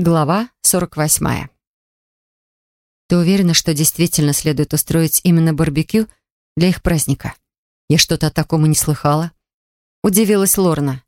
Глава 48. «Ты уверена, что действительно следует устроить именно барбекю для их праздника? Я что-то о таком и не слыхала». Удивилась Лорна.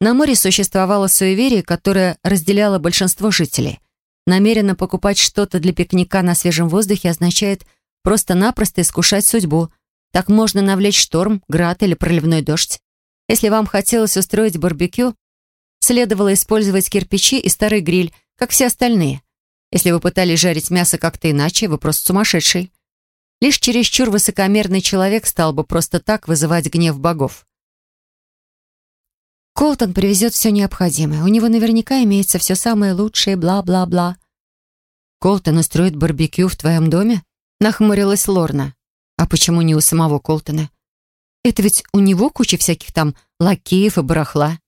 На море существовало суеверие, которое разделяло большинство жителей. Намеренно покупать что-то для пикника на свежем воздухе означает просто-напросто искушать судьбу. Так можно навлечь шторм, град или проливной дождь. Если вам хотелось устроить барбекю, следовало использовать кирпичи и старый гриль, как все остальные. Если вы пытались жарить мясо как-то иначе, вы просто сумасшедший. Лишь чересчур высокомерный человек стал бы просто так вызывать гнев богов. Колтон привезет все необходимое. У него наверняка имеется все самое лучшее, бла-бла-бла. Колтон устроит барбекю в твоем доме? Нахмурилась Лорна. А почему не у самого Колтона? Это ведь у него куча всяких там лакеев и барахла.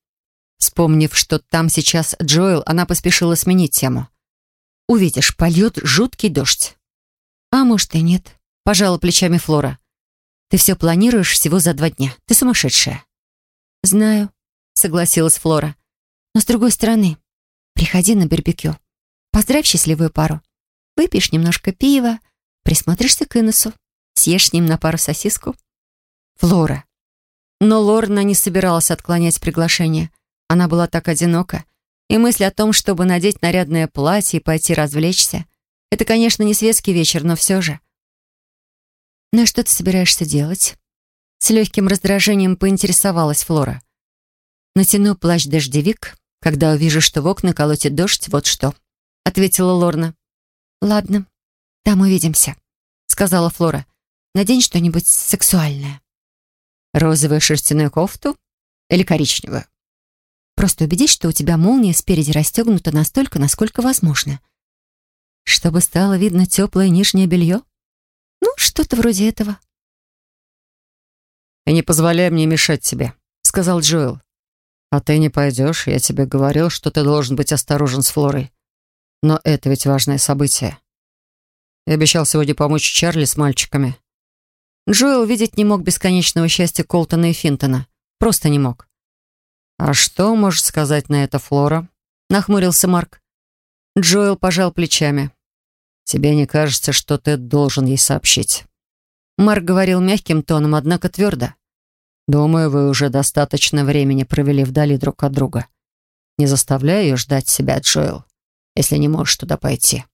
Вспомнив, что там сейчас Джоэл, она поспешила сменить тему. «Увидишь, польет жуткий дождь». «А может и нет», — пожала плечами Флора. «Ты все планируешь всего за два дня. Ты сумасшедшая». «Знаю», — согласилась Флора. «Но с другой стороны, приходи на барбекю. Поздравь счастливую пару. Выпьешь немножко пива, присмотришься к Иннесу, съешь с ним на пару сосиску». «Флора». Но Лорна не собиралась отклонять приглашение. Она была так одинока, и мысль о том, чтобы надеть нарядное платье и пойти развлечься, это, конечно, не светский вечер, но все же. «Ну и что ты собираешься делать?» С легким раздражением поинтересовалась Флора. «Натяну плащ-дождевик, когда увижу, что в окна колотит дождь, вот что», — ответила Лорна. «Ладно, там увидимся», — сказала Флора. «Надень что-нибудь сексуальное». «Розовую шерстяную кофту или коричневую?» Просто убедись, что у тебя молния спереди расстегнута настолько, насколько возможно. Чтобы стало видно теплое нижнее белье? Ну, что-то вроде этого. «И не позволяй мне мешать тебе», — сказал Джоэл. «А ты не пойдешь, я тебе говорил, что ты должен быть осторожен с Флорой. Но это ведь важное событие. Я обещал сегодня помочь Чарли с мальчиками». Джоэл видеть не мог бесконечного счастья Колтона и Финтона. Просто не мог. «А что может сказать на это Флора?» — нахмурился Марк. Джоэл пожал плечами. «Тебе не кажется, что ты должен ей сообщить?» Марк говорил мягким тоном, однако твердо. «Думаю, вы уже достаточно времени провели вдали друг от друга. Не заставляй ее ждать себя, Джоэл, если не можешь туда пойти».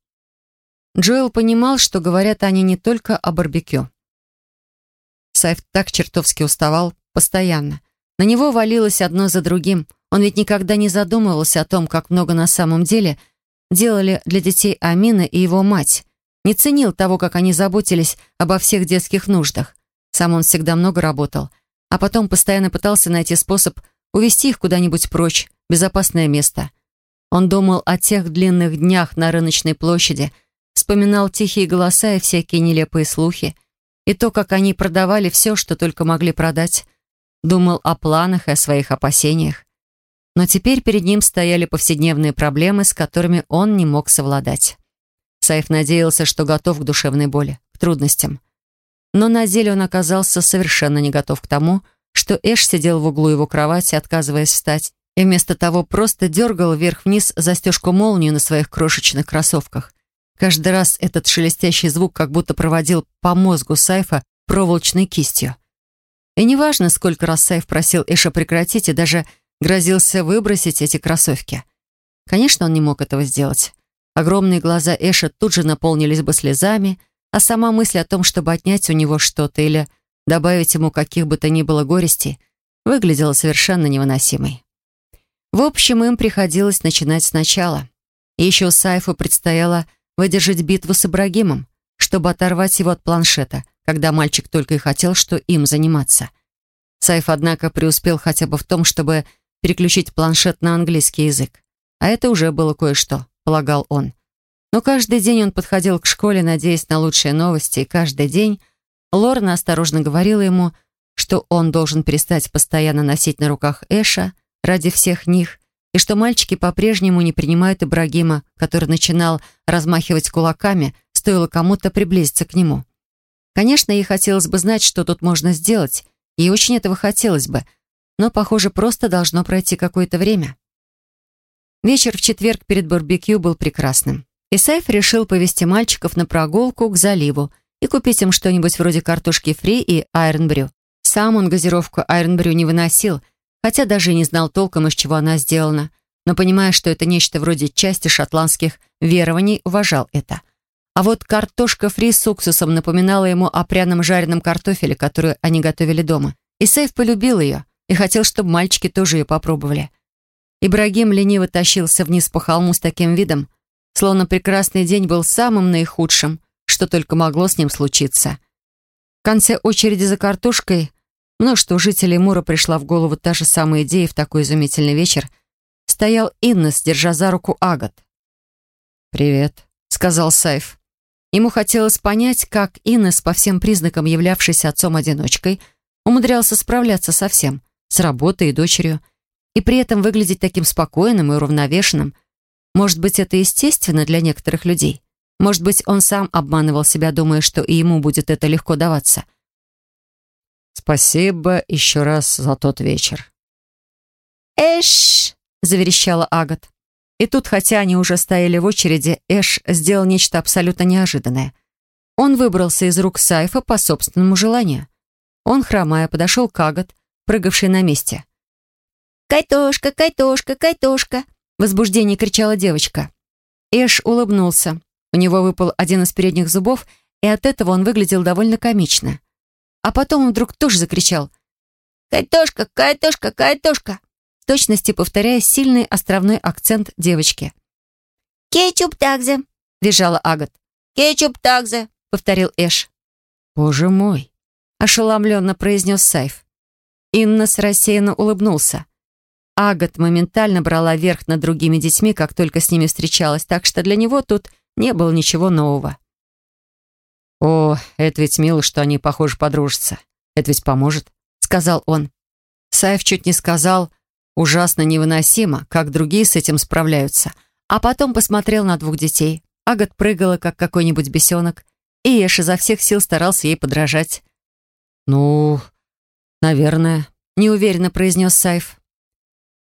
Джоэл понимал, что говорят они не только о барбекю. Сайф так чертовски уставал постоянно. На него валилось одно за другим. Он ведь никогда не задумывался о том, как много на самом деле делали для детей Амина и его мать. Не ценил того, как они заботились обо всех детских нуждах. Сам он всегда много работал, а потом постоянно пытался найти способ увести их куда-нибудь прочь, безопасное место. Он думал о тех длинных днях на рыночной площади, вспоминал тихие голоса и всякие нелепые слухи, и то, как они продавали все, что только могли продать думал о планах и о своих опасениях. Но теперь перед ним стояли повседневные проблемы, с которыми он не мог совладать. Саиф надеялся, что готов к душевной боли, к трудностям. Но на деле он оказался совершенно не готов к тому, что Эш сидел в углу его кровати, отказываясь встать, и вместо того просто дергал вверх-вниз застежку-молнию на своих крошечных кроссовках. Каждый раз этот шелестящий звук как будто проводил по мозгу Сайфа проволочной кистью. И неважно, сколько раз Сайф просил Эша прекратить и даже грозился выбросить эти кроссовки. Конечно, он не мог этого сделать. Огромные глаза Эша тут же наполнились бы слезами, а сама мысль о том, чтобы отнять у него что-то или добавить ему каких бы то ни было горестей, выглядела совершенно невыносимой. В общем, им приходилось начинать сначала. И еще Сайфу предстояло выдержать битву с Ибрагимом, чтобы оторвать его от планшета — когда мальчик только и хотел, что им заниматься. Сайф, однако, преуспел хотя бы в том, чтобы переключить планшет на английский язык. А это уже было кое-что, полагал он. Но каждый день он подходил к школе, надеясь на лучшие новости, и каждый день Лорна осторожно говорила ему, что он должен перестать постоянно носить на руках Эша ради всех них, и что мальчики по-прежнему не принимают Ибрагима, который начинал размахивать кулаками, стоило кому-то приблизиться к нему. Конечно, ей хотелось бы знать, что тут можно сделать. Ей очень этого хотелось бы. Но, похоже, просто должно пройти какое-то время. Вечер в четверг перед барбекю был прекрасным. Исайф решил повести мальчиков на прогулку к заливу и купить им что-нибудь вроде картошки фри и айронбрю. Сам он газировку айронбрю не выносил, хотя даже и не знал толком, из чего она сделана, но понимая, что это нечто вроде части шотландских верований, уважал это. А вот картошка фри с уксусом напоминала ему о пряном жареном картофеле, который они готовили дома. Исайф полюбил ее и хотел, чтобы мальчики тоже ее попробовали. Ибрагим лениво тащился вниз по холму с таким видом, словно прекрасный день был самым наихудшим, что только могло с ним случиться. В конце очереди за картошкой множеству жителей Мура пришла в голову та же самая идея в такой изумительный вечер. Стоял Иннес, держа за руку Агат. «Привет», — сказал Сайф. Ему хотелось понять, как Иннес, по всем признакам являвшийся отцом-одиночкой, умудрялся справляться со всем, с работой и дочерью, и при этом выглядеть таким спокойным и уравновешенным. Может быть, это естественно для некоторых людей. Может быть, он сам обманывал себя, думая, что и ему будет это легко даваться. «Спасибо еще раз за тот вечер». «Эш!» — заверещала Агат. И тут, хотя они уже стояли в очереди, Эш сделал нечто абсолютно неожиданное. Он выбрался из рук Сайфа по собственному желанию. Он, хромая, подошел к Агат, прыгавшей на месте. «Кайтошка, Кайтошка, Кайтошка!» В возбуждении кричала девочка. Эш улыбнулся. У него выпал один из передних зубов, и от этого он выглядел довольно комично. А потом он вдруг тоже закричал «Кайтошка, Кайтошка, Кайтошка!» В точности повторяя сильный островной акцент девочки. «Кетчуп такзе!» — визжала Агат. «Кетчуп такзе!» — повторил Эш. «Боже мой!» — ошеломленно произнес Сайф. Иннес рассеянно улыбнулся. Агат моментально брала верх над другими детьми, как только с ними встречалась, так что для него тут не было ничего нового. «О, это ведь мило, что они, похоже, подружатся. Это ведь поможет», — сказал он. Саев чуть не сказал «ужасно невыносимо, как другие с этим справляются», а потом посмотрел на двух детей. Агат прыгала, как какой-нибудь бесенок, и Эш изо всех сил старался ей подражать. «Ну, наверное», — неуверенно произнес Сайф.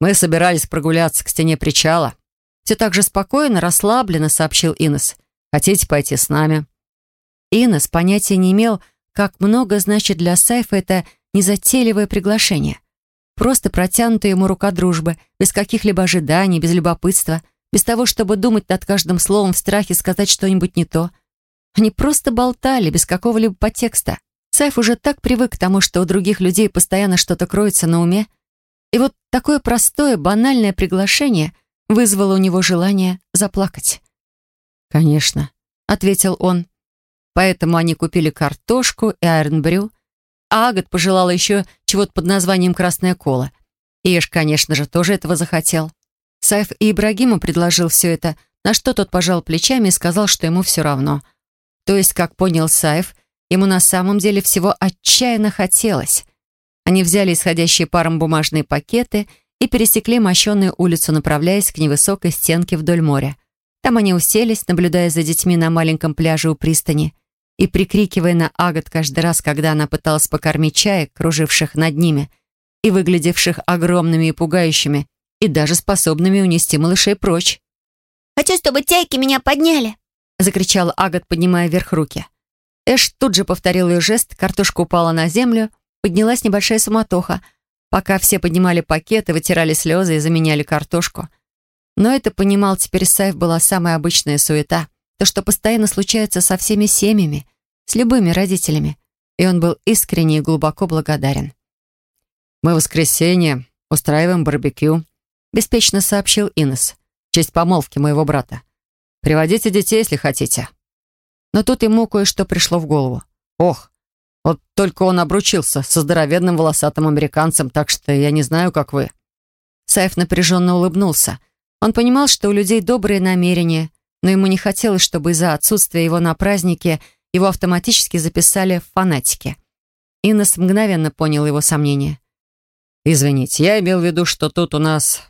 Мы собирались прогуляться к стене причала. Все так же спокойно, расслабленно сообщил Инес. Хотите пойти с нами? Инес понятия не имел, как много значит для Сайфа это незатейливое приглашение. Просто протянутая ему рука дружбы, без каких-либо ожиданий, без любопытства, без того, чтобы думать над каждым словом в страхе сказать что-нибудь не то. Они просто болтали, без какого-либо подтекста. Сайф уже так привык к тому, что у других людей постоянно что-то кроется на уме, и вот такое простое, банальное приглашение вызвало у него желание заплакать. «Конечно», — ответил он. Поэтому они купили картошку и айронбрю, а Агат пожелала еще чего-то под названием «красная кола». Иш, конечно же, тоже этого захотел. Сайф и Ибрагиму предложил все это, на что тот пожал плечами и сказал, что ему все равно. То есть, как понял Сайф, ему на самом деле всего отчаянно хотелось. Они взяли исходящие паром бумажные пакеты и пересекли мощенную улицу, направляясь к невысокой стенке вдоль моря. Там они уселись, наблюдая за детьми на маленьком пляже у пристани и прикрикивая на Агат каждый раз, когда она пыталась покормить чаек, круживших над ними и выглядевших огромными и пугающими, и даже способными унести малышей прочь. «Хочу, чтобы чайки меня подняли!» закричала Агат, поднимая вверх руки. Эш тут же повторил ее жест, картошка упала на землю, поднялась небольшая суматоха, пока все поднимали пакеты, вытирали слезы и заменяли картошку. Но это понимал теперь Сайф была самая обычная суета, то, что постоянно случается со всеми семьями, с любыми родителями, и он был искренне и глубоко благодарен. «Мы в воскресенье устраиваем барбекю», — беспечно сообщил Инес, в честь помолвки моего брата. «Приводите детей, если хотите». Но тут ему кое-что пришло в голову. «Ох, вот только он обручился со здоровенным волосатым американцем, так что я не знаю, как вы». Сайф напряженно улыбнулся. Он понимал, что у людей добрые намерения, но ему не хотелось, чтобы из-за отсутствия его на празднике его автоматически записали в фанатики. Иннес мгновенно понял его сомнения. «Извините, я имел в виду, что тут у нас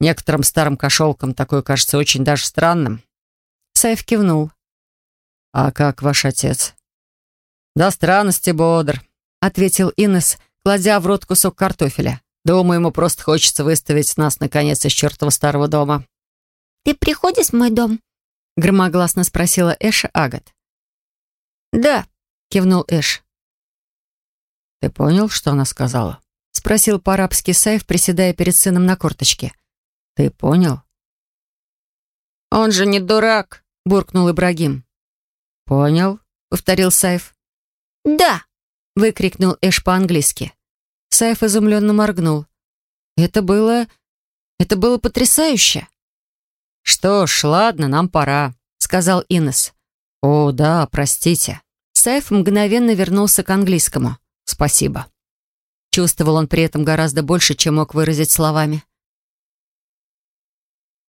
некоторым старым кошелкам такое кажется очень даже странным». Сайф кивнул. «А как ваш отец?» «До странности бодр», — ответил Инес, кладя в рот кусок картофеля. Думаю, ему просто хочется выставить нас, наконец, из чертова старого дома». «Ты приходишь в мой дом?» Громогласно спросила Эша Агат. «Да», — кивнул Эш. «Ты понял, что она сказала?» Спросил по-арабски Сайф, приседая перед сыном на корточке. «Ты понял?» «Он же не дурак», — буркнул Ибрагим. «Понял?» — повторил Сайф. «Да!» — выкрикнул Эш по-английски. Сайф изумленно моргнул. «Это было... это было потрясающе!» «Что ж, ладно, нам пора», — сказал Инес. «О, да, простите». Сайф мгновенно вернулся к английскому. «Спасибо». Чувствовал он при этом гораздо больше, чем мог выразить словами.